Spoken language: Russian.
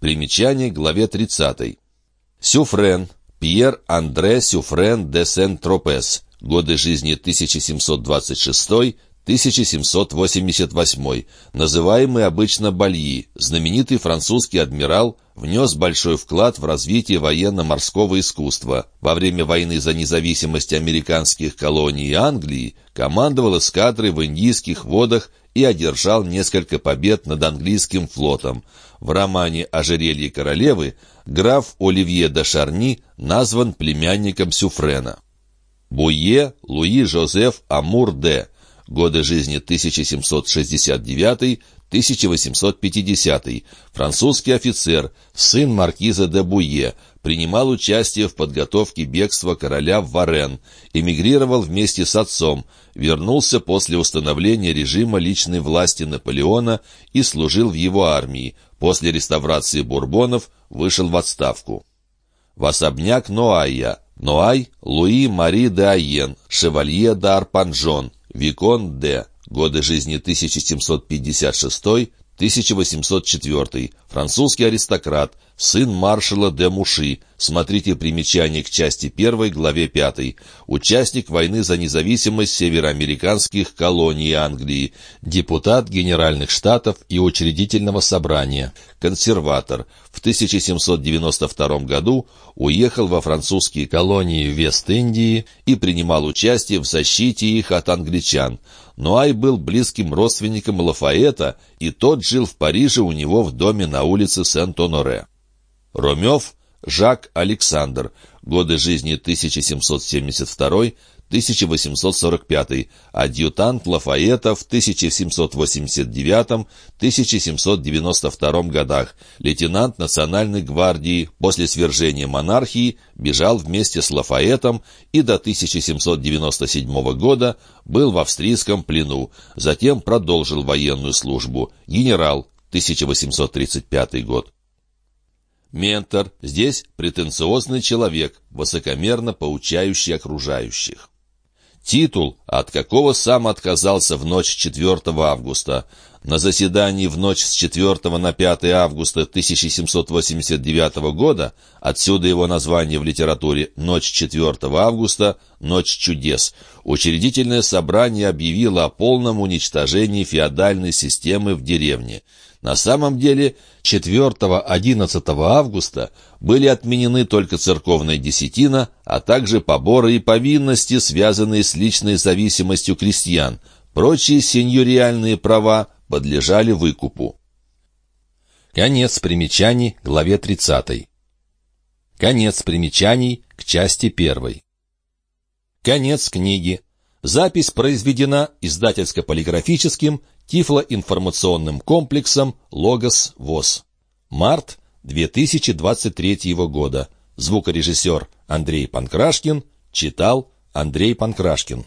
Примечание к главе 30. Сюфрен, Пьер Андре Сюфрен де Сен-Тропес. Годы жизни 1726 1788, называемый обычно Бальи, знаменитый французский адмирал, внес большой вклад в развитие военно-морского искусства. Во время войны за независимость американских колоний Англии командовал эскадрой в Индийских водах и одержал несколько побед над английским флотом. В романе «Ожерелье королевы» граф Оливье де Шарни назван племянником Сюфрена. Буе Луи Жозеф Амур де годы жизни 1769-1850, французский офицер, сын маркиза де Буе, принимал участие в подготовке бегства короля в Варен, эмигрировал вместе с отцом, вернулся после установления режима личной власти Наполеона и служил в его армии. После реставрации бурбонов вышел в отставку. В особняк Ноая. Ноай Луи Мари де Айен, шевалье де Арпанжон, Викон Д. Годы жизни 1756-1804. Французский аристократ, сын маршала де Муши. Смотрите примечание к части 1, главе 5. Участник войны за независимость североамериканских колоний Англии. Депутат Генеральных Штатов и Учредительного собрания. Консерватор. В 1792 году уехал во французские колонии Вест-Индии и принимал участие в защите их от англичан. Нуай был близким родственником Лафаэта, и тот жил в Париже у него в доме на улице Сент-Оноре. Ромев Жак Александр. Годы жизни 1772 1845, адъютант Лафаэта в 1789-1792 годах, лейтенант Национальной гвардии, после свержения монархии бежал вместе с Лафаэтом и до 1797 года был в австрийском плену, затем продолжил военную службу, генерал, 1835 год. Ментор здесь претенциозный человек, высокомерно поучающий окружающих. Титул, от какого сам отказался в ночь 4 августа. На заседании в ночь с 4 на 5 августа 1789 года, отсюда его название в литературе «Ночь 4 августа», «Ночь чудес», учредительное собрание объявило о полном уничтожении феодальной системы в деревне. На самом деле 4-11 августа были отменены только церковная десятина, а также поборы и повинности, связанные с личной зависимостью крестьян. Прочие сеньориальные права подлежали выкупу. Конец примечаний, главе 30. Конец примечаний к части 1. Конец книги. Запись произведена издательско-полиграфическим Тифлоинформационным комплексом «Логос ВОЗ». Март 2023 года. Звукорежиссер Андрей Панкрашкин читал Андрей Панкрашкин.